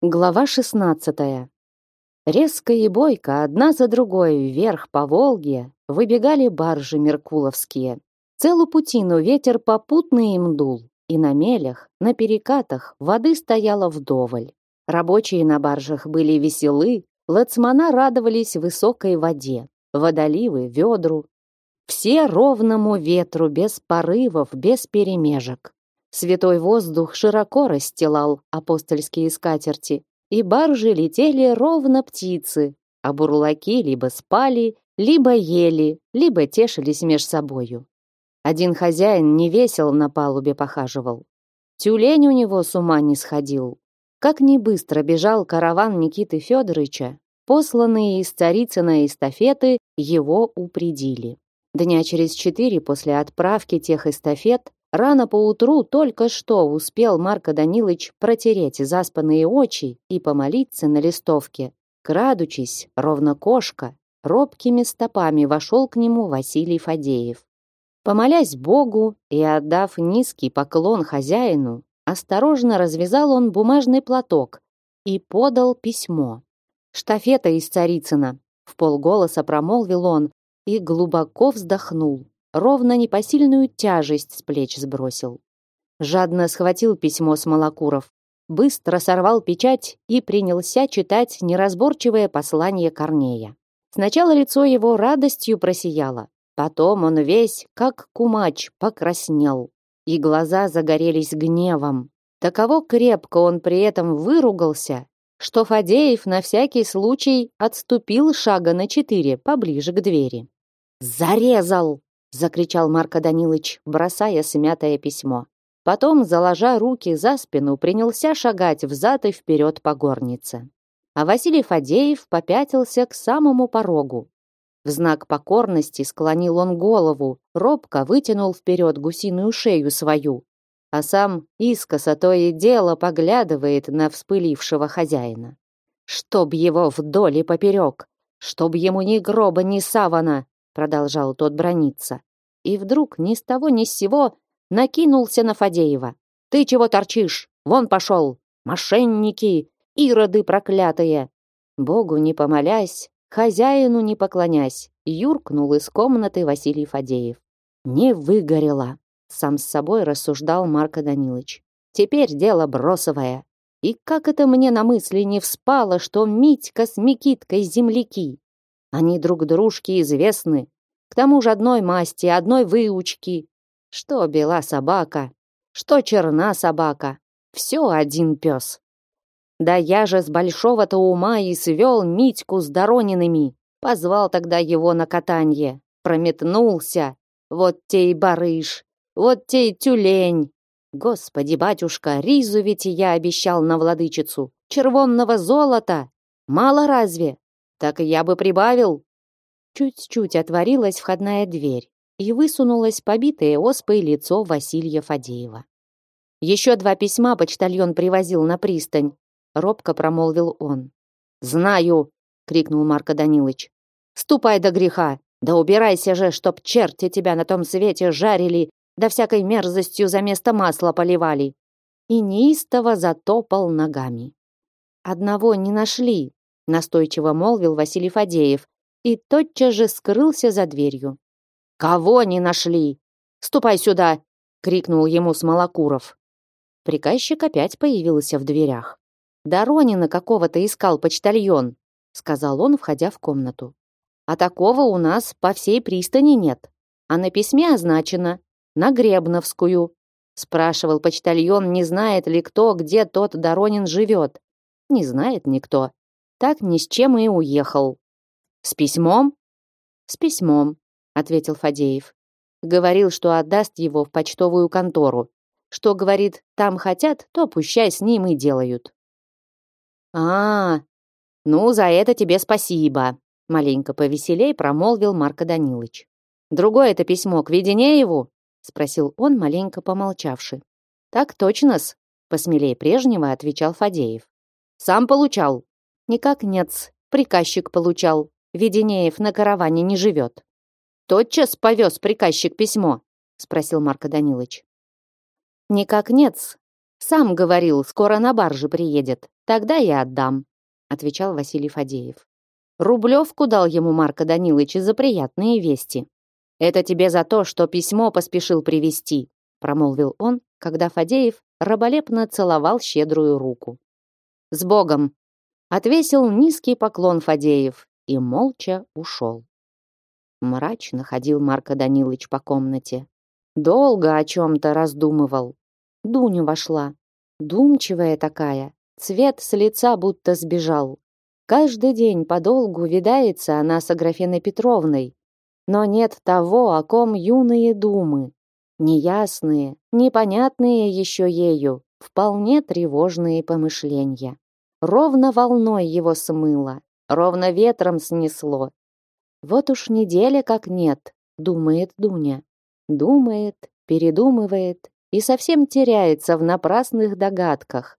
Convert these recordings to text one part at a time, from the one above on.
Глава 16. Резко и бойко, одна за другой, вверх по Волге, выбегали баржи меркуловские. Целую путину ветер попутный им дул, и на мелях, на перекатах воды стояла вдоволь. Рабочие на баржах были веселы, лацмана радовались высокой воде, водоливы, ведру. Все ровному ветру, без порывов, без перемежек. Святой воздух широко расстилал апостольские скатерти, и баржи летели ровно птицы, а бурлаки либо спали, либо ели, либо тешились меж собою. Один хозяин невесел на палубе похаживал. Тюлень у него с ума не сходил. Как не быстро бежал караван Никиты Федоровича, посланные из Царицына эстафеты его упредили. Дня через четыре после отправки тех эстафет Рано поутру только что успел Марко Данилович протереть заспанные очи и помолиться на листовке. Крадучись, ровно кошка, робкими стопами вошел к нему Василий Фадеев. Помолясь Богу и отдав низкий поклон хозяину, осторожно развязал он бумажный платок и подал письмо. «Штафета из Царицына», — в полголоса промолвил он и глубоко вздохнул ровно непосильную тяжесть с плеч сбросил. Жадно схватил письмо с Малакуров, быстро сорвал печать и принялся читать неразборчивое послание Корнея. Сначала лицо его радостью просияло, потом он весь, как кумач, покраснел, и глаза загорелись гневом. Таково крепко он при этом выругался, что Фадеев на всякий случай отступил шага на четыре поближе к двери. «Зарезал!» Закричал Марко Данилович, бросая смятое письмо. Потом, заложа руки за спину, принялся шагать взад и вперед по горнице. А Василий Фадеев попятился к самому порогу. В знак покорности склонил он голову, робко вытянул вперед гусиную шею свою, а сам искоса то и дело поглядывает на вспылившего хозяина. «Чтоб его вдоль и поперек! Чтоб ему ни гроба, ни савана!» Продолжал тот брониться. И вдруг ни с того ни с сего накинулся на Фадеева. «Ты чего торчишь? Вон пошел! Мошенники! Ироды проклятые!» Богу не помолясь, хозяину не поклонясь, юркнул из комнаты Василий Фадеев. «Не выгорело!» — сам с собой рассуждал Марко Данилович. «Теперь дело бросовое. И как это мне на мысли не вспало, что Митька с Микиткой земляки? Они друг дружке известны. К тому же одной масти, одной выучки. Что бела собака, что черна собака. Все один пес. Да я же с большого-то ума и свел Митьку с Дорониными. Позвал тогда его на катанье. Прометнулся. Вот те и барыш, вот те и тюлень. Господи, батюшка, ризу ведь я обещал на владычицу. Червонного золота. Мало разве? Так я бы прибавил. Чуть-чуть отворилась входная дверь, и высунулось побитое оспой лицо Василия Фадеева. Еще два письма почтальон привозил на пристань, робко промолвил он. Знаю, крикнул Марко Данилович. Ступай до греха, да убирайся же, чтоб черти тебя на том свете жарили, да всякой мерзостью за место масла поливали. И неистово затопал ногами. Одного не нашли, настойчиво молвил Василий Фадеев и тотчас же скрылся за дверью. Кого не нашли? Ступай сюда, крикнул ему Смолокуров. Приказчик опять появился в дверях. Доронина какого-то искал почтальон, сказал он, входя в комнату. А такого у нас по всей пристани нет. А на письме означено на Гребновскую. Спрашивал почтальон, не знает ли кто, где тот Доронин живет. Не знает никто так ни с чем и уехал. С письмом? С письмом, ответил Фадеев. Говорил, что отдаст его в почтовую контору. Что, говорит, там хотят, то пущай с ним и делают. А, ну за это тебе спасибо, маленько повеселей промолвил Марко Данилович. Другое это письмо к Веденееву? спросил он, маленько помолчавши. Так точно-с, посмелее прежнего отвечал Фадеев. Сам получал, Никак нет, приказчик получал. Веденеев на караване не живет. Тотчас повез приказчик письмо, спросил Марко Данилович. Никак нет, Сам говорил, скоро на барже приедет. Тогда я отдам, отвечал Василий Фадеев. Рублевку дал ему Марко Данилович за приятные вести. Это тебе за то, что письмо поспешил привести, промолвил он, когда Фадеев раболепно целовал щедрую руку. С Богом! Отвесил низкий поклон Фадеев и молча ушел. Мрачно ходил Марко Данилович по комнате. Долго о чем-то раздумывал. Дуня вошла. Думчивая такая, цвет с лица будто сбежал. Каждый день подолгу видается она с Аграфеной Петровной, но нет того, о ком юные думы. Неясные, непонятные еще ею, вполне тревожные помышления. Ровно волной его смыло, ровно ветром снесло. Вот уж неделя как нет, думает Дуня. Думает, передумывает и совсем теряется в напрасных догадках.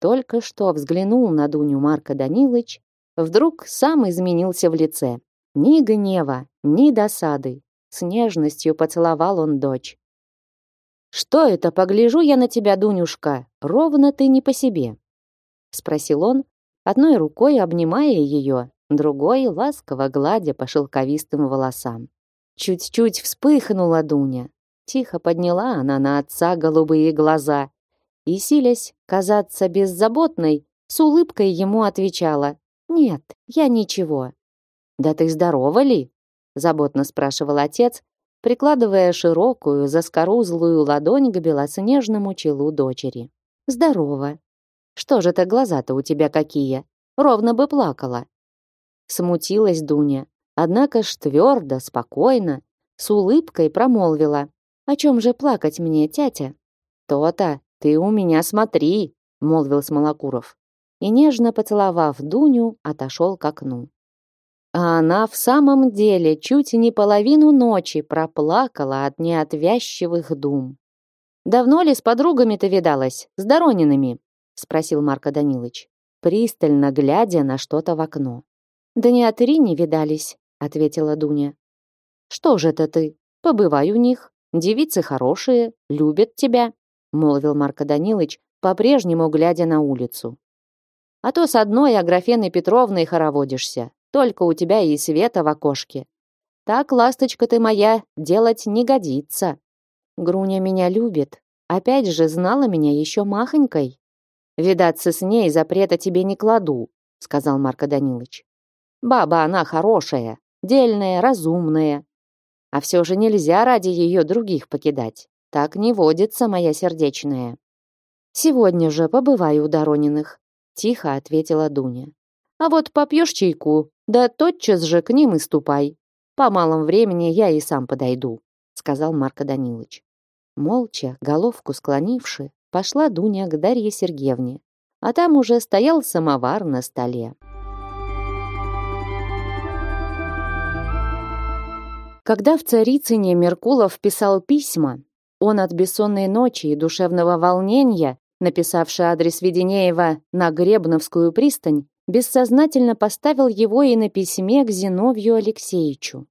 Только что взглянул на Дуню Марка Данилыч, вдруг сам изменился в лице. Ни гнева, ни досады. С нежностью поцеловал он дочь. «Что это, погляжу я на тебя, Дунюшка, ровно ты не по себе?» Спросил он, одной рукой обнимая ее, другой ласково гладя по шелковистым волосам. Чуть-чуть вспыхнула Дуня. Тихо подняла она на отца голубые глаза и, силясь казаться беззаботной, с улыбкой ему отвечала «Нет, я ничего». «Да ты здорова ли?» — заботно спрашивал отец, прикладывая широкую, заскорузлую ладонь к белоснежному челу дочери. «Здорово. Что же это глаза-то у тебя какие? Ровно бы плакала». Смутилась Дуня, однако ж твердо, спокойно, с улыбкой промолвила. «О чем же плакать мне, тятя?» «То-то, ты у меня смотри», — молвил Смолокуров. И нежно поцеловав Дуню, отошел к окну. А она в самом деле чуть не половину ночи проплакала от неотвязчивых дум. «Давно ли с подругами-то видалась, с Доронинами?» — спросил Марко Данилович, пристально глядя на что-то в окно. «Да не от не видались», — ответила Дуня. «Что же это ты? Побывай у них. Девицы хорошие, любят тебя», — молвил Марко Данилович, по-прежнему глядя на улицу. «А то с одной Аграфеной Петровной хороводишься, только у тебя и света в окошке. Так, ласточка ты моя, делать не годится. Груня меня любит. Опять же, знала меня еще махонькой. Видаться с ней запрета тебе не кладу, сказал Марко Данилович. Баба она хорошая, дельная, разумная. А все же нельзя ради ее других покидать. Так не водится моя сердечная. Сегодня же побываю у Дорониных, тихо ответила Дуня. А вот попьешь чайку, да тотчас же к ним и ступай. По малом времени я и сам подойду, сказал Марко Данилович. Молча, головку склонивши, пошла Дуня к Дарье Сергеевне, а там уже стоял самовар на столе. Когда в Царицыне Меркулов писал письма, он от бессонной ночи и душевного волнения, написавший адрес Веденеева на Гребновскую пристань, бессознательно поставил его и на письме к Зиновью Алексеевичу.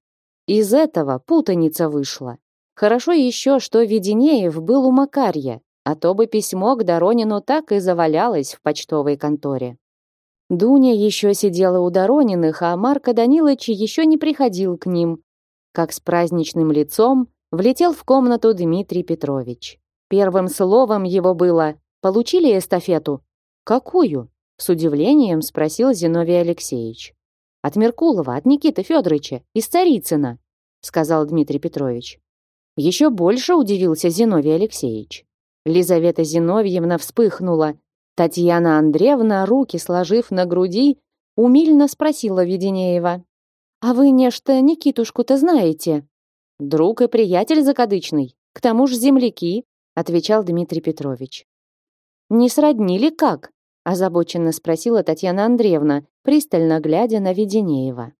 Из этого путаница вышла. Хорошо еще, что Веденеев был у Макарья, а то бы письмо к Доронину так и завалялось в почтовой конторе. Дуня еще сидела у Дорониных, а Марко Данилович еще не приходил к ним. Как с праздничным лицом влетел в комнату Дмитрий Петрович. Первым словом его было «Получили эстафету?» «Какую?» С удивлением спросил Зиновий Алексеевич. От Меркулова, от Никиты Федоровича, из Царицына, сказал Дмитрий Петрович. Еще больше удивился Зиновий Алексеевич. Лизавета Зиновьевна вспыхнула. Татьяна Андреевна, руки сложив на груди, умильно спросила Веденеева. «А вы нечто Никитушку-то знаете?» «Друг и приятель закадычный, к тому же земляки», отвечал Дмитрий Петрович. «Не сроднили как?» озабоченно спросила Татьяна Андреевна, пристально глядя на Веденеева.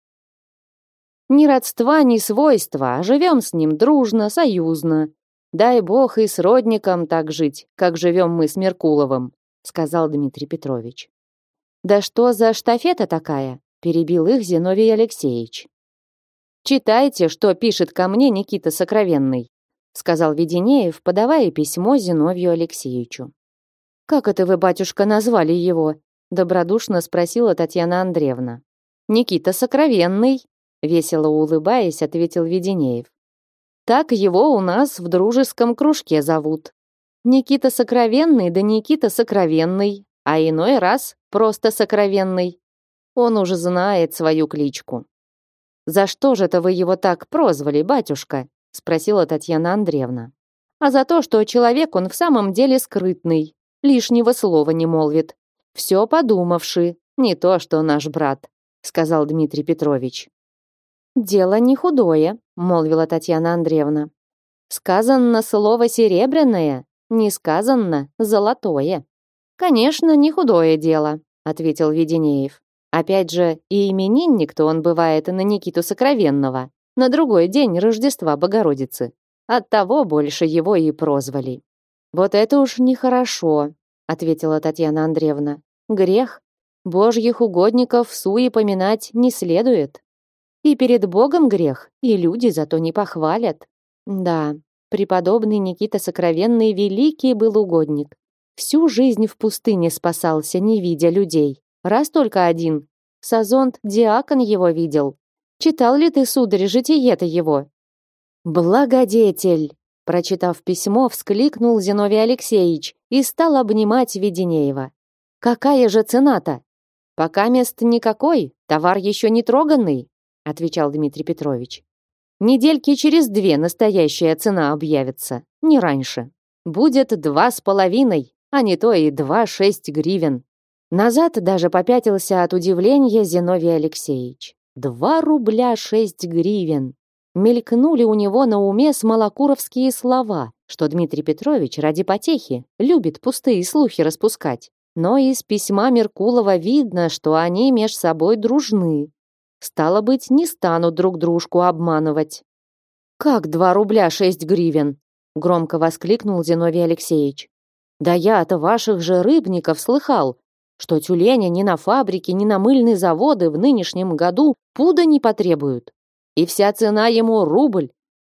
Ни родства, ни свойства, а живем с ним дружно, союзно. Дай бог и с родником так жить, как живем мы с Меркуловым, сказал Дмитрий Петрович. Да что за штафета такая? перебил их Зиновий Алексеевич. Читайте, что пишет ко мне Никита Сокровенный, сказал Веденеев, подавая письмо Зиновию Алексеевичу. Как это вы, батюшка, назвали его? добродушно спросила Татьяна Андреевна. Никита Сокровенный, весело улыбаясь, ответил Веденеев. Так его у нас в дружеском кружке зовут. Никита Сокровенный да Никита Сокровенный, а иной раз просто Сокровенный. Он уже знает свою кличку. «За что же это вы его так прозвали, батюшка?» спросила Татьяна Андреевна. «А за то, что человек он в самом деле скрытный, лишнего слова не молвит. Все подумавши, не то, что наш брат», сказал Дмитрий Петрович. «Дело не худое», молвила Татьяна Андреевна. «Сказано слово серебряное, не сказано золотое». «Конечно, не худое дело», ответил Веденеев. Опять же, и именинник-то он бывает на Никиту Сокровенного, на другой день Рождества Богородицы. Оттого больше его и прозвали. «Вот это уж нехорошо», — ответила Татьяна Андреевна. «Грех. Божьих угодников в суе поминать не следует. И перед Богом грех, и люди зато не похвалят. Да, преподобный Никита Сокровенный великий был угодник. Всю жизнь в пустыне спасался, не видя людей. Раз только один. Сазонт диакон его видел. Читал ли ты, сударь, житие-то его? Благодетель! Прочитав письмо, вскликнул Зиновий Алексеевич и стал обнимать Веденеева. «Какая же цена-то?» «Пока мест никакой, товар еще не троганный», отвечал Дмитрий Петрович. «Недельки через две настоящая цена объявится, не раньше. Будет два с половиной, а не то и два шесть гривен. Назад даже попятился от удивления Зиновий Алексеевич. Два рубля шесть гривен. Мелькнули у него на уме смолокуровские слова, что Дмитрий Петрович ради потехи любит пустые слухи распускать. Но из письма Меркулова видно, что они меж собой дружны. Стало быть, не станут друг дружку обманывать. «Как два рубля шесть гривен?» громко воскликнул Зиновий Алексеевич. «Да я от ваших же рыбников слыхал, что тюлени ни на фабрике, ни на мыльные заводы в нынешнем году пуда не потребуют. И вся цена ему рубль.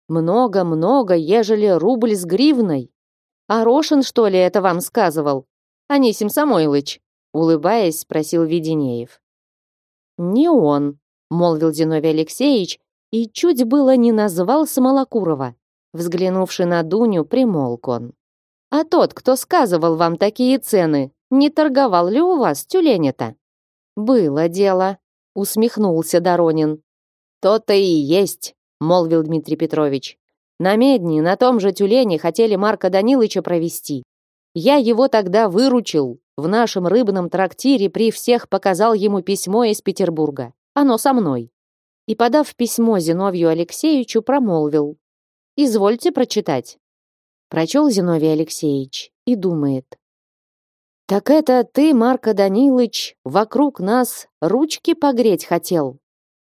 Много-много, ежели рубль с гривной. А Рошин, что ли, это вам сказывал? Анисим Самойлыч, улыбаясь, спросил Веденеев. Не он, молвил Зиновий Алексеевич и чуть было не назвал Смолокурова. Взглянувши на Дуню, примолк он. А тот, кто сказывал вам такие цены, не торговал ли у вас тюленя-то? Было дело, усмехнулся Доронин. То-то и есть, молвил Дмитрий Петрович. На медне, на том же тюлене хотели Марка Данилыча провести. Я его тогда выручил. В нашем рыбном трактире при всех показал ему письмо из Петербурга. Оно со мной. И, подав письмо Зиновью Алексеевичу, промолвил. «Извольте прочитать». Прочел Зиновий Алексеевич и думает. Так это ты, Марко Данилыч, вокруг нас ручки погреть хотел?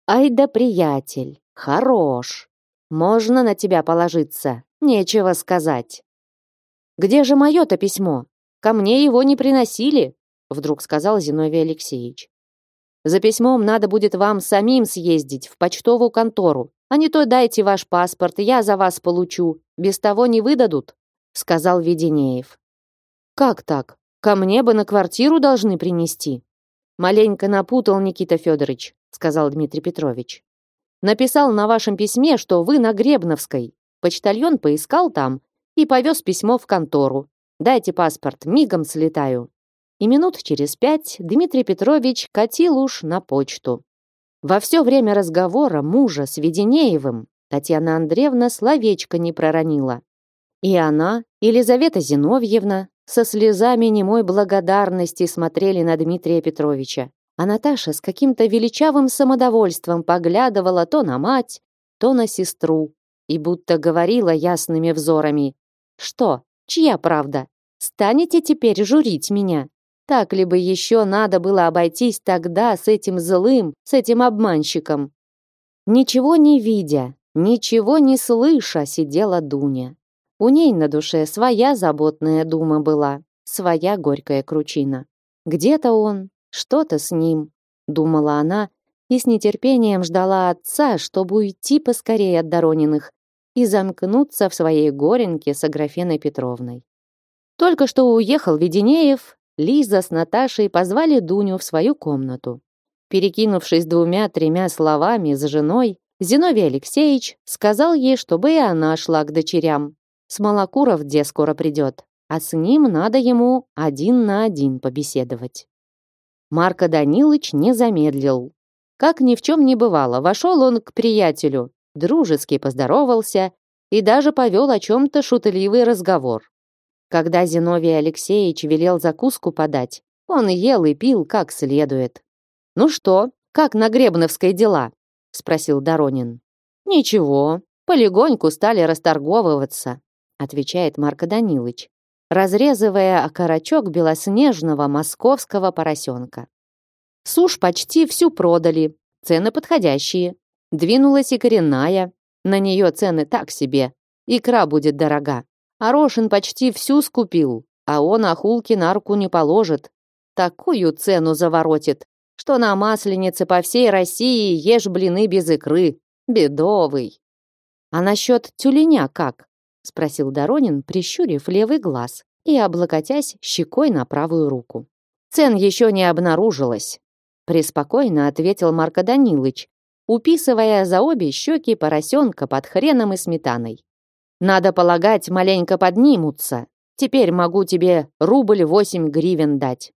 Ай да приятель, хорош. Можно на тебя положиться, нечего сказать. Где же мое-то письмо? Ко мне его не приносили, вдруг сказал Зиновий Алексеевич. За письмом надо будет вам самим съездить в почтовую контору, а не то дайте ваш паспорт, я за вас получу. Без того не выдадут, сказал Веденеев. Как так? Ко мне бы на квартиру должны принести. Маленько напутал Никита Федорович, сказал Дмитрий Петрович. Написал на вашем письме, что вы на Гребновской. Почтальон поискал там и повез письмо в контору. Дайте паспорт, мигом слетаю. И минут через пять Дмитрий Петрович катил уж на почту. Во все время разговора мужа с Веденеевым Татьяна Андреевна словечко не проронила. И она, Елизавета Зиновьевна, со слезами немой благодарности смотрели на Дмитрия Петровича. А Наташа с каким-то величавым самодовольством поглядывала то на мать, то на сестру и будто говорила ясными взорами. «Что? Чья правда? Станете теперь журить меня? Так ли бы еще надо было обойтись тогда с этим злым, с этим обманщиком?» Ничего не видя, ничего не слыша, сидела Дуня. У ней на душе своя заботная дума была, своя горькая кручина. Где-то он, что-то с ним, думала она и с нетерпением ждала отца, чтобы уйти поскорее от Дорониных и замкнуться в своей горенке с Аграфеной Петровной. Только что уехал Веденеев, Лиза с Наташей позвали Дуню в свою комнату. Перекинувшись двумя-тремя словами за женой, Зиновий Алексеевич сказал ей, чтобы и она шла к дочерям. Смолокуров где скоро придет, а с ним надо ему один на один побеседовать. Марко Данилыч не замедлил. Как ни в чем не бывало, вошел он к приятелю, дружески поздоровался и даже повел о чем-то шутливый разговор. Когда Зиновий Алексеевич велел закуску подать, он ел и пил как следует. «Ну что, как на Гребновской дела?» — спросил Доронин. «Ничего, полегоньку стали расторговываться», — отвечает Марко Данилыч, разрезывая окорочок белоснежного московского поросенка. Сушь почти всю продали, цены подходящие. Двинулась и коренная, на нее цены так себе, икра будет дорога. Арошин почти всю скупил, а он охулки на руку не положит. Такую цену заворотит, что на масленице по всей России ешь блины без икры. Бедовый. А насчет тюленя как? Спросил Доронин, прищурив левый глаз и облокотясь щекой на правую руку. Цен еще не обнаружилось. Преспокойно ответил Марко Данилыч, уписывая за обе щеки поросенка под хреном и сметаной. «Надо полагать, маленько поднимутся. Теперь могу тебе рубль восемь гривен дать.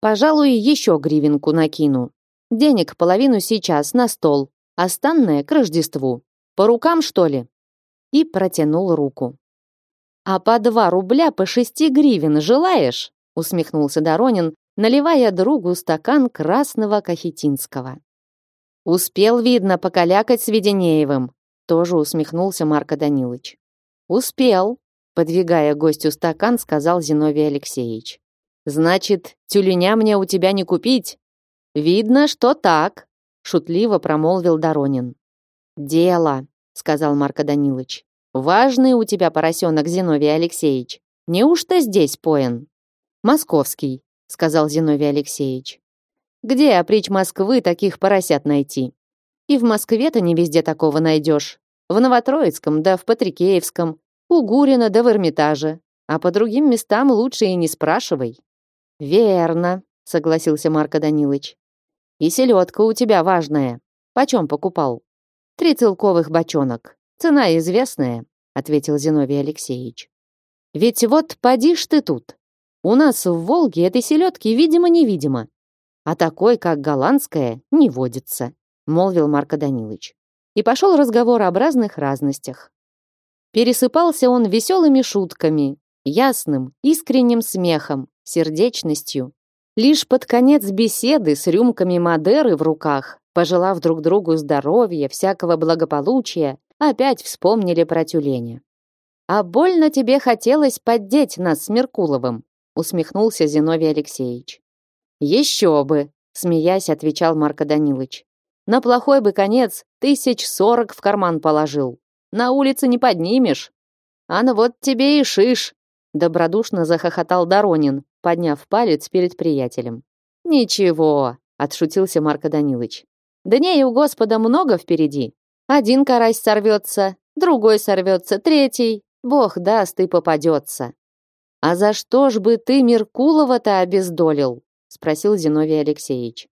Пожалуй, еще гривенку накину. Денег половину сейчас на стол, останное к Рождеству. По рукам, что ли?» И протянул руку. «А по два рубля по шести гривен желаешь?» усмехнулся Доронин, наливая другу стакан красного кахетинского. Успел, видно, покалякать с Веденеевым. Тоже усмехнулся Марко Данилович. Успел, подвигая гостю стакан, сказал Зиновий Алексеевич. Значит, тюленя мне у тебя не купить? Видно, что так, шутливо промолвил Доронин. Дело, сказал Марко Данилович. Важный у тебя поросенок, Зиновий Алексеевич. Неужто здесь поен? Московский, сказал Зиновий Алексеевич. Где опричь Москвы таких поросят найти? И в Москве-то не везде такого найдешь. В Новотроицком, да в Патрикеевском, у Гурина да в Эрмитаже. А по другим местам лучше и не спрашивай. Верно, согласился Марко Данилович. И селедка у тебя важная. Почем покупал? Три целковых бочонок. Цена известная, ответил Зиновий Алексеевич. Ведь вот поди ж ты тут. У нас в Волге этой селедки видимо-невидимо а такой, как голландская, не водится», — молвил Марко Данилович. И пошел разговор об разных разностях. Пересыпался он веселыми шутками, ясным, искренним смехом, сердечностью. Лишь под конец беседы с рюмками Мадеры в руках, пожелав друг другу здоровья, всякого благополучия, опять вспомнили про тюленя. «А больно тебе хотелось поддеть нас с Меркуловым», усмехнулся Зиновий Алексеевич. «Еще бы!» — смеясь, отвечал Марко Данилович. «На плохой бы конец тысяч сорок в карман положил. На улице не поднимешь. А ну вот тебе и шиш!» Добродушно захохотал Доронин, подняв палец перед приятелем. «Ничего!» — отшутился Марко Данилович. «Дней у Господа много впереди. Один карась сорвется, другой сорвется, третий. Бог даст и попадется. А за что ж бы ты Меркулова-то обездолил? спросил Зиновий Алексеевич.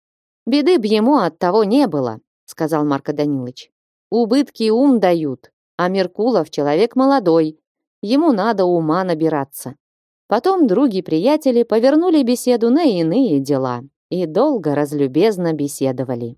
Беды б ему от того не было, сказал Марко Данилович. Убытки ум дают, а Меркулов человек молодой, ему надо ума набираться. Потом други-приятели повернули беседу на иные дела и долго разлюбезно беседовали.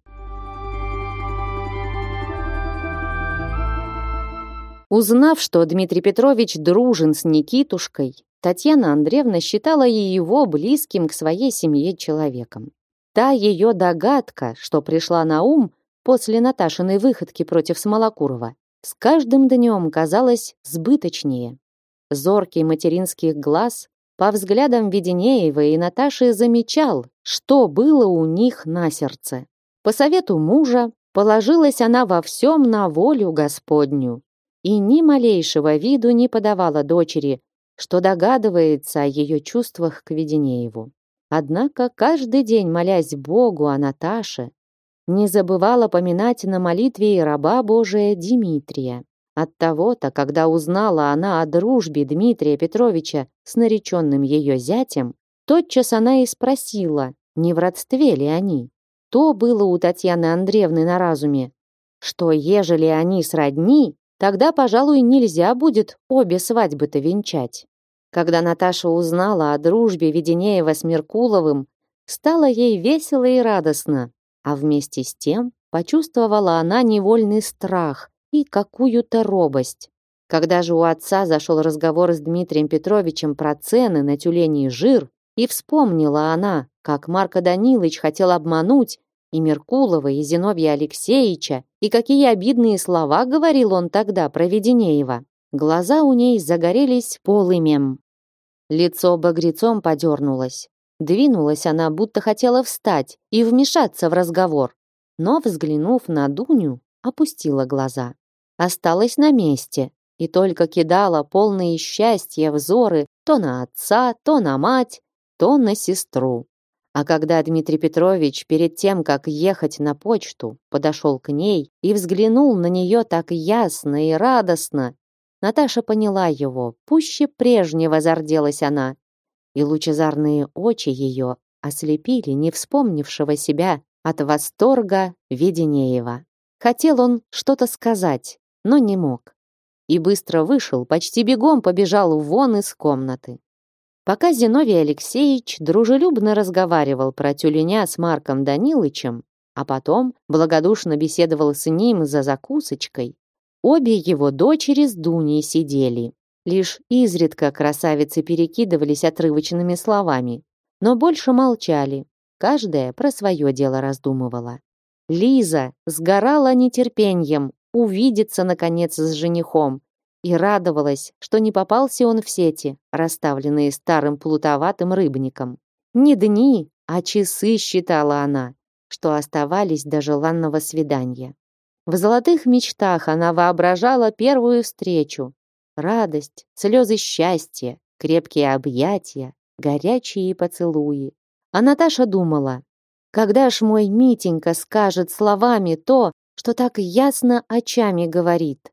Узнав, что Дмитрий Петрович дружен с Никитушкой, Татьяна Андреевна считала и его близким к своей семье человеком. Та ее догадка, что пришла на ум после Наташиной выходки против Смолокурова, с каждым днем казалась сбыточнее. Зоркий материнский глаз по взглядам Веденеева и Наташи замечал, что было у них на сердце. По совету мужа положилась она во всем на волю Господню и ни малейшего виду не подавала дочери, что догадывается о ее чувствах к Веденееву. Однако каждый день, молясь Богу о Наташе, не забывала поминать на молитве и раба Божия Дмитрия. От того-то, когда узнала она о дружбе Дмитрия Петровича с нареченным ее зятем, тотчас она и спросила, не в родстве ли они. То было у Татьяны Андреевны на разуме, что ежели они сродни, тогда, пожалуй, нельзя будет обе свадьбы-то венчать. Когда Наташа узнала о дружбе Веденеева с Меркуловым, стало ей весело и радостно, а вместе с тем почувствовала она невольный страх и какую-то робость. Когда же у отца зашел разговор с Дмитрием Петровичем про цены на тюленей жир, и вспомнила она, как Марко Данилович хотел обмануть и Меркулова, и Зиновья Алексеевича, и какие обидные слова говорил он тогда про Веденеева. Глаза у ней загорелись полымем. Лицо багрецом подернулось. Двинулась она, будто хотела встать и вмешаться в разговор. Но, взглянув на Дуню, опустила глаза. Осталась на месте и только кидала полные счастья взоры то на отца, то на мать, то на сестру. А когда Дмитрий Петрович перед тем, как ехать на почту, подошел к ней и взглянул на нее так ясно и радостно, Наташа поняла его, пуще прежнего зарделась она, и лучезарные очи ее ослепили не вспомнившего себя от восторга Веденеева. Хотел он что-то сказать, но не мог. И быстро вышел, почти бегом побежал вон из комнаты. Пока Зиновий Алексеевич дружелюбно разговаривал про тюленя с Марком Данилычем, а потом благодушно беседовал с ним за закусочкой, обе его дочери с Дуней сидели. Лишь изредка красавицы перекидывались отрывочными словами, но больше молчали, каждая про свое дело раздумывала. Лиза сгорала нетерпением увидеться, наконец, с женихом, и радовалась, что не попался он в сети, расставленные старым плутоватым рыбником. Не дни, а часы считала она, что оставались до желанного свидания. В золотых мечтах она воображала первую встречу. Радость, слезы счастья, крепкие объятия, горячие поцелуи. А Наташа думала, когда ж мой Митенька скажет словами то, что так ясно очами говорит.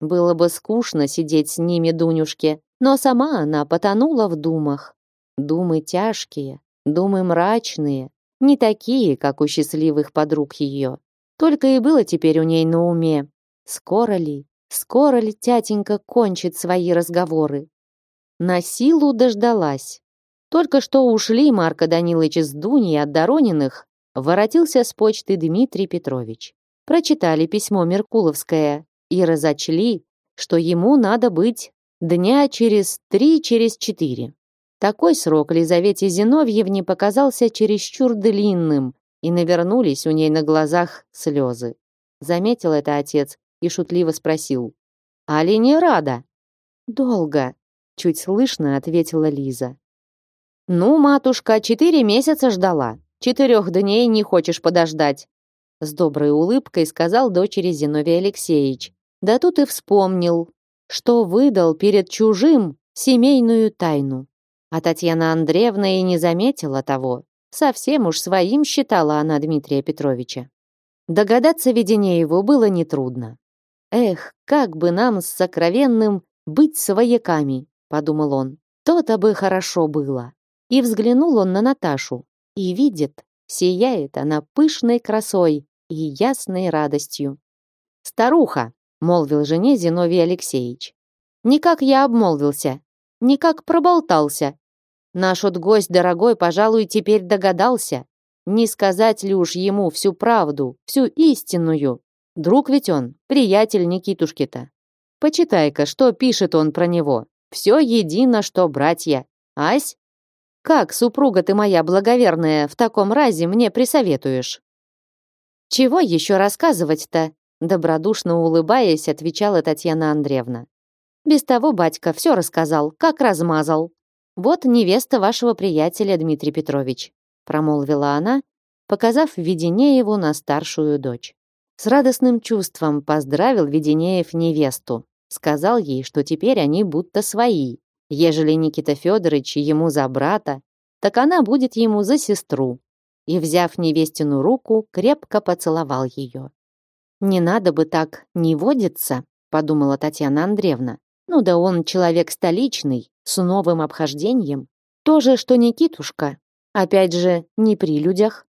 Было бы скучно сидеть с ними Дунюшке, но сама она потонула в думах. Думы тяжкие, думы мрачные, не такие, как у счастливых подруг ее. Только и было теперь у ней на уме. Скоро ли, скоро ли тятенька кончит свои разговоры? На силу дождалась. Только что ушли Марко Данилович с Дуней от Дорониных, воротился с почты Дмитрий Петрович. Прочитали письмо Меркуловское, и разочли, что ему надо быть дня через три, через четыре. Такой срок Лизавете Зиновьевне показался чересчур длинным, и навернулись у ней на глазах слезы. Заметил это отец и шутливо спросил. «Али не рада?» «Долго», — чуть слышно ответила Лиза. «Ну, матушка, четыре месяца ждала. Четырех дней не хочешь подождать», с доброй улыбкой сказал дочери Зиновий Алексеевич, да тут и вспомнил, что выдал перед чужим семейную тайну. А Татьяна Андреевна и не заметила того. Совсем уж своим считала она Дмитрия Петровича. Догадаться Веденееву было нетрудно. «Эх, как бы нам с сокровенным быть свояками», — подумал он. «То-то бы хорошо было». И взглянул он на Наташу. И видит, сияет она пышной красой и ясной радостью. «Старуха!» молвил жене Зиновий Алексеевич. Никак я обмолвился, никак проболтался. Наш вот гость дорогой, пожалуй, теперь догадался. Не сказать ли уж ему всю правду, всю истинную? Друг ведь он, приятель Никитушки-то. Почитай-ка, что пишет он про него. Все едино, что братья. Ась? Как, супруга ты моя благоверная, в таком разе мне присоветуешь? Чего еще рассказывать-то? Добродушно улыбаясь, отвечала Татьяна Андреевна. Без того батька все рассказал, как размазал. Вот невеста вашего приятеля Дмитрий Петрович, промолвила она, показав Веденееву на старшую дочь. С радостным чувством поздравил Веденеев невесту. Сказал ей, что теперь они будто свои. Ежели Никита Федорович ему за брата, так она будет ему за сестру. И, взяв невестину руку, крепко поцеловал ее. Не надо бы так не водиться, подумала Татьяна Андреевна. Ну да он человек столичный, с новым обхождением. То же, что Никитушка. Опять же, не при людях.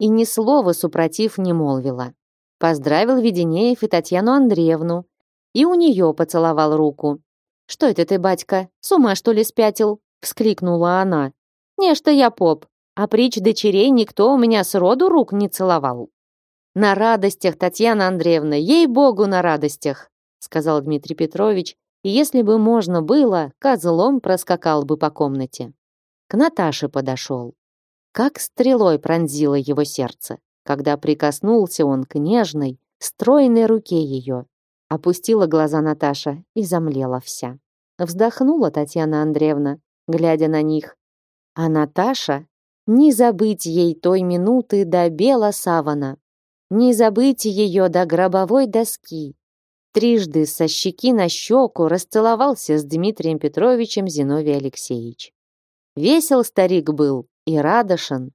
И ни слова супротив не молвила. Поздравил Веденеев и Татьяну Андреевну. И у нее поцеловал руку. «Что это ты, батька, с ума что ли спятил?» Вскликнула она. «Не, что я поп, а притч дочерей никто у меня с роду рук не целовал». «На радостях, Татьяна Андреевна, ей-богу, на радостях!» сказал Дмитрий Петрович, и если бы можно было, козлом проскакал бы по комнате. К Наташе подошел. Как стрелой пронзило его сердце, когда прикоснулся он к нежной, стройной руке ее. Опустила глаза Наташа и замлела вся. Вздохнула Татьяна Андреевна, глядя на них. А Наташа, не забыть ей той минуты до бела савана, не забыть ее до гробовой доски. Трижды со щеки на щеку расцеловался с Дмитрием Петровичем Зиновий Алексеевич. Весел старик был и радошен.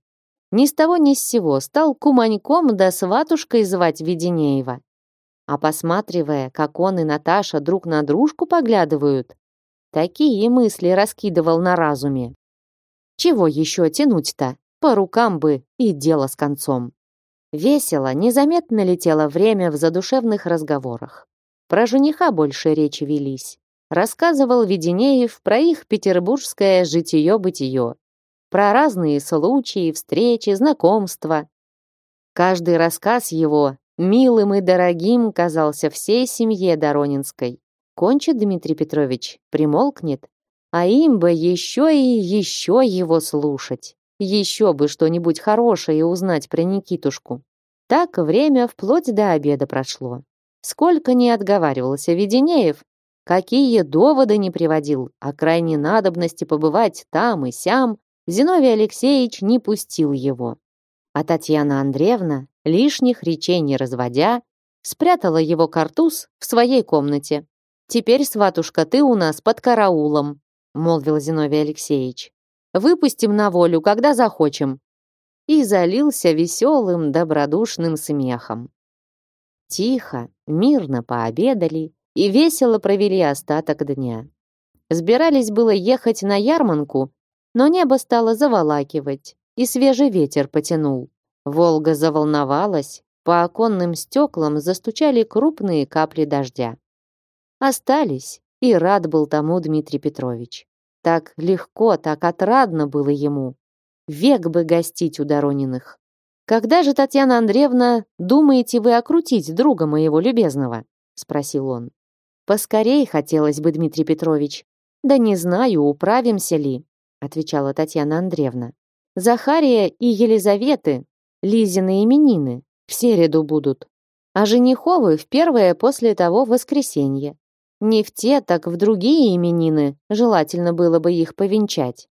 Ни с того ни с сего стал куманьком да сватушкой звать Веденеева. А посматривая, как он и Наташа друг на дружку поглядывают, такие мысли раскидывал на разуме. Чего еще тянуть-то? По рукам бы и дело с концом. Весело, незаметно летело время в задушевных разговорах. Про жениха больше речи велись. Рассказывал Веденеев про их петербургское житие-бытие, про разные случаи, встречи, знакомства. Каждый рассказ его милым и дорогим казался всей семье Доронинской. Кончит Дмитрий Петрович, примолкнет, а им бы еще и еще его слушать. Еще бы что-нибудь хорошее узнать про Никитушку. Так время вплоть до обеда прошло. Сколько не отговаривался Веденеев, какие доводы не приводил о крайней надобности побывать там и сям, Зиновий Алексеевич не пустил его. А Татьяна Андреевна, лишних речей не разводя, спрятала его картуз в своей комнате. «Теперь, сватушка, ты у нас под караулом», молвил Зиновий Алексеевич. Выпустим на волю, когда захочем. И залился веселым, добродушным смехом. Тихо, мирно пообедали и весело провели остаток дня. Сбирались было ехать на ярманку, но небо стало заволакивать, и свежий ветер потянул. Волга заволновалась, по оконным стеклам застучали крупные капли дождя. Остались, и рад был тому Дмитрий Петрович. Так легко, так отрадно было ему. Век бы гостить у Дорониных. «Когда же, Татьяна Андреевна, думаете вы окрутить друга моего любезного?» — спросил он. «Поскорей хотелось бы, Дмитрий Петрович. Да не знаю, управимся ли», — отвечала Татьяна Андреевна. «Захария и Елизаветы, Лизины именины, в середу будут, а жениховы в первое после того воскресенье. Не в те, так в другие именины желательно было бы их повенчать.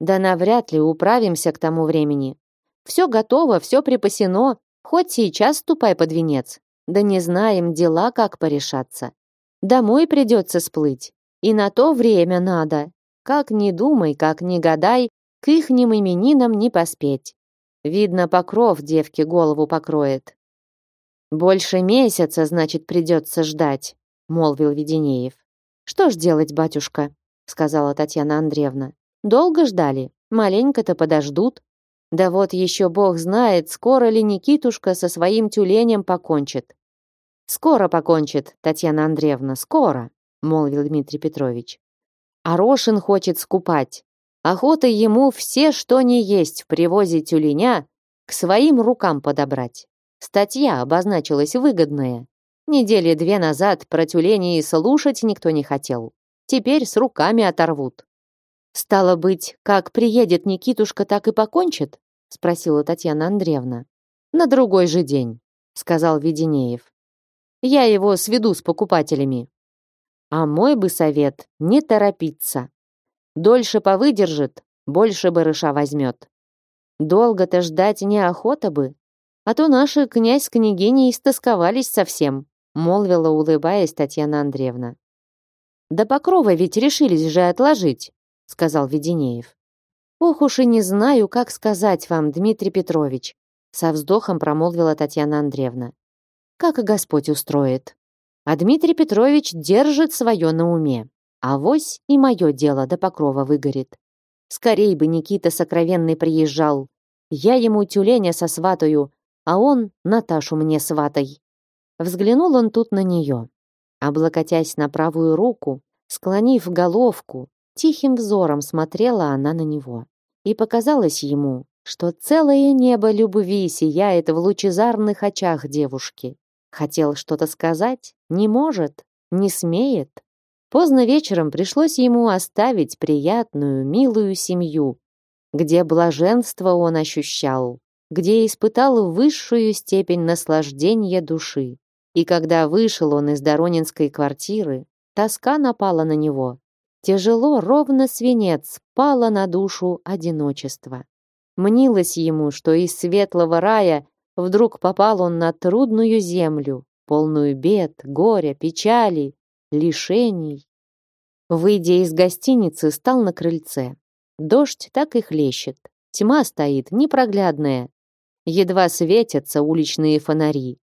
Да навряд ли управимся к тому времени. Все готово, все припасено, хоть сейчас ступай под венец. Да не знаем дела, как порешаться. Домой придется сплыть. И на то время надо. Как ни думай, как ни гадай, к ихним именинам не поспеть. Видно, покров девке голову покроет. Больше месяца, значит, придется ждать молвил Веденеев. Что ж делать, батюшка, сказала Татьяна Андреевна. Долго ждали, маленько-то подождут. Да вот еще Бог знает, скоро ли Никитушка со своим тюленем покончит. Скоро покончит, Татьяна Андреевна, скоро, молвил Дмитрий Петрович. Арошин хочет скупать. Охота ему все, что не есть в привозе тюленя, к своим рукам подобрать. Статья обозначилась выгодная. Недели две назад про тюлени и слушать никто не хотел. Теперь с руками оторвут. «Стало быть, как приедет Никитушка, так и покончит?» спросила Татьяна Андреевна. «На другой же день», сказал Веденеев. «Я его сведу с покупателями». А мой бы совет — не торопиться. Дольше повыдержит, больше барыша возьмет. Долго-то ждать неохота бы, а то наши князь с княгиней истосковались совсем молвила, улыбаясь Татьяна Андреевна. «Да покрова ведь решились же отложить», — сказал Веденеев. «Ох уж и не знаю, как сказать вам, Дмитрий Петрович», со вздохом промолвила Татьяна Андреевна. «Как и Господь устроит». А Дмитрий Петрович держит свое на уме. Авось и мое дело до покрова выгорит. Скорей бы Никита Сокровенный приезжал. Я ему тюленя сосватаю, а он Наташу мне сватай. Взглянул он тут на нее. Облокотясь на правую руку, склонив головку, тихим взором смотрела она на него. И показалось ему, что целое небо любви сияет в лучезарных очах девушки. Хотел что-то сказать, не может, не смеет. Поздно вечером пришлось ему оставить приятную, милую семью, где блаженство он ощущал, где испытал высшую степень наслаждения души. И когда вышел он из Доронинской квартиры, тоска напала на него. Тяжело, ровно свинец, пало на душу одиночество. Мнилось ему, что из светлого рая вдруг попал он на трудную землю, полную бед, горя, печали, лишений. Выйдя из гостиницы, стал на крыльце. Дождь так и хлещет. Тьма стоит непроглядная. Едва светятся уличные фонари.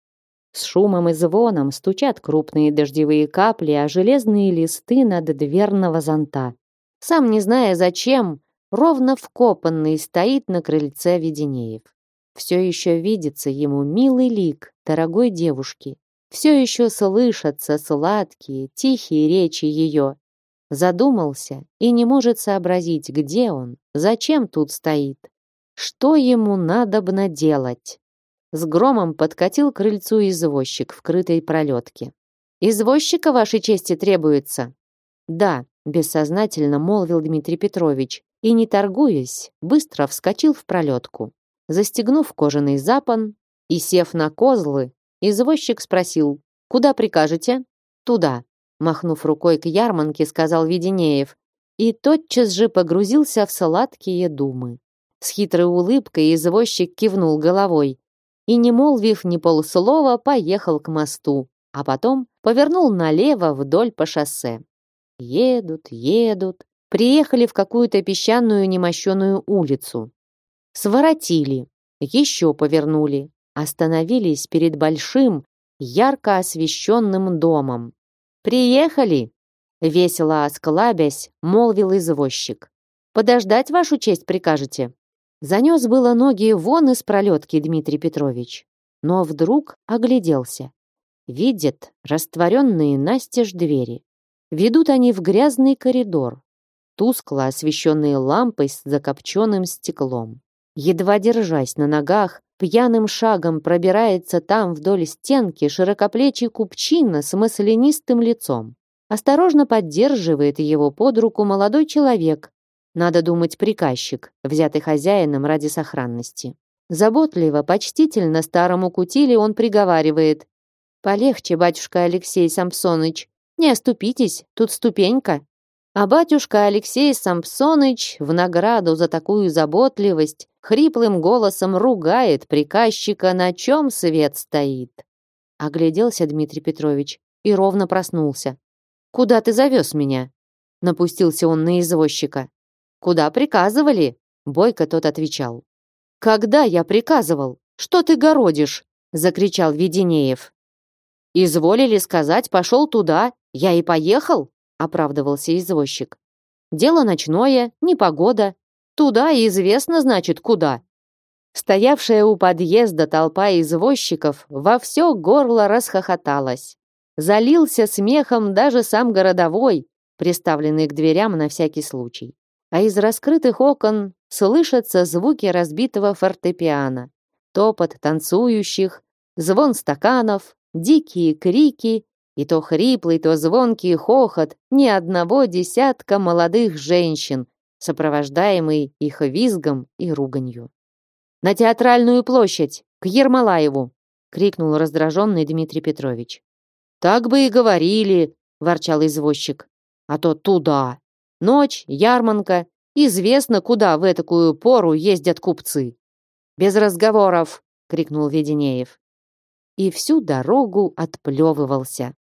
С шумом и звоном стучат крупные дождевые капли о железные листы над дверного зонта. Сам не зная зачем, ровно вкопанный стоит на крыльце Веденеев. Все еще видится ему милый лик дорогой девушки, все еще слышатся сладкие, тихие речи ее. Задумался и не может сообразить, где он, зачем тут стоит, что ему надобно делать. С громом подкатил крыльцу извозчик в крытой пролетке. «Извозчика вашей чести требуется?» «Да», — бессознательно молвил Дмитрий Петрович, и, не торгуясь, быстро вскочил в пролетку. Застегнув кожаный запон и сев на козлы, Извозчик спросил, «Куда прикажете?» «Туда», махнув рукой к ярманке, сказал Веденеев, и тотчас же погрузился в сладкие думы. С хитрой улыбкой извозчик кивнул головой и, не молвив ни полслова, поехал к мосту, а потом повернул налево вдоль по шоссе. Едут, едут, приехали в какую-то песчаную немощенную улицу. Своротили, еще повернули, остановились перед большим, ярко освещенным домом. «Приехали!» — весело осклабясь, молвил извозчик. «Подождать вашу честь прикажете?» Занес было ноги вон из пролетки Дмитрий Петрович, но вдруг огляделся. Видит растворенные настежь двери. Ведут они в грязный коридор, тускло освещенные лампой с закопченным стеклом. Едва держась на ногах, Пьяным шагом пробирается там вдоль стенки широкоплечий купчина с маслянистым лицом. Осторожно поддерживает его под руку молодой человек, надо думать, приказчик, взятый хозяином ради сохранности. Заботливо, почтительно старому кутили он приговаривает. «Полегче, батюшка Алексей Самсоныч, не оступитесь, тут ступенька». А батюшка Алексей Самсоныч в награду за такую заботливость хриплым голосом ругает приказчика, на чем свет стоит. Огляделся Дмитрий Петрович и ровно проснулся. «Куда ты завез меня?» Напустился он на извозчика. «Куда приказывали?» Бойко тот отвечал. «Когда я приказывал? Что ты городишь?» Закричал Веденеев. «Изволили сказать, пошел туда, я и поехал?» Оправдывался извозчик. «Дело ночное, непогода, Туда и известно, значит, куда. Стоявшая у подъезда толпа извозчиков во все горло расхохоталась. Залился смехом даже сам городовой, приставленный к дверям на всякий случай. А из раскрытых окон слышатся звуки разбитого фортепиано, топот танцующих, звон стаканов, дикие крики и то хриплый, то звонкий хохот ни одного десятка молодых женщин, сопровождаемый их визгом и руганью. «На театральную площадь! К Ермолаеву!» — крикнул раздраженный Дмитрий Петрович. «Так бы и говорили!» — ворчал извозчик. «А то туда! Ночь, ярманка, известно, куда в этакую пору ездят купцы!» «Без разговоров!» — крикнул Веденеев. И всю дорогу отплевывался.